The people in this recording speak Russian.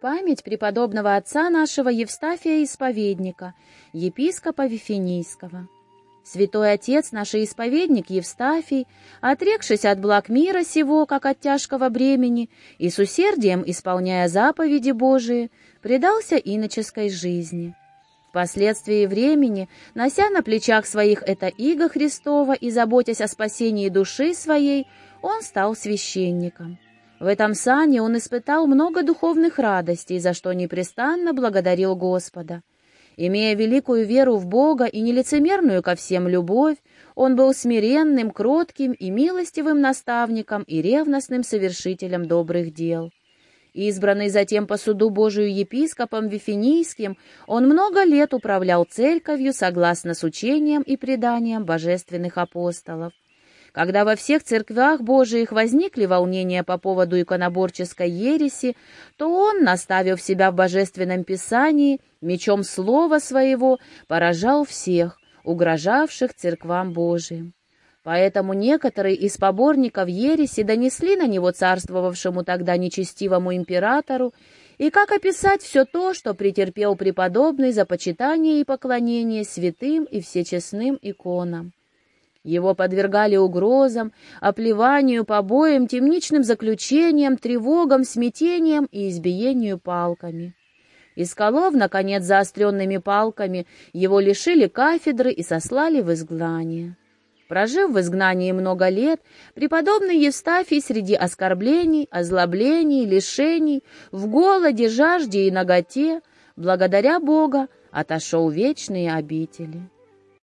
Память преподобного отца нашего Евстафия Исповедника, епископа Вифинийского. Святой Отец, наш исповедник Евстафий, отрекшись от благ мира сего, как от тяжкого бремени, и с усердием исполняя заповеди Божии, предался иноческой жизни. Впоследствии времени, нося на плечах своих это иго Христова и заботясь о спасении души своей, он стал священником. В этом сане он испытал много духовных радостей, за что непрестанно благодарил Господа. Имея великую веру в Бога и нелицемерную ко всем любовь, он был смиренным, кротким и милостивым наставником и ревностным совершителем добрых дел. Избранный затем по суду Божию епископом Вифинийским, он много лет управлял церковью согласно с учением и преданиям божественных апостолов. Когда во всех церквях Божиих возникли волнения по поводу иконоборческой ереси, то он, наставив себя в божественном писании, мечом слова своего поражал всех, угрожавших церквам Божиим. Поэтому некоторые из поборников ереси донесли на него царствовавшему тогда нечестивому императору, и как описать все то, что претерпел преподобный за почитание и поклонение святым и всечестным иконам. Его подвергали угрозам, оплеванию, побоям, темничным заключениям, тревогам, смятениям и избиению палками. Исколов, наконец, заостренными палками, его лишили кафедры и сослали в изгнание. Прожив в изгнании много лет, преподобный Евстафий среди оскорблений, озлоблений, лишений, в голоде, жажде и наготе, благодаря Бога, отошел в вечные обители.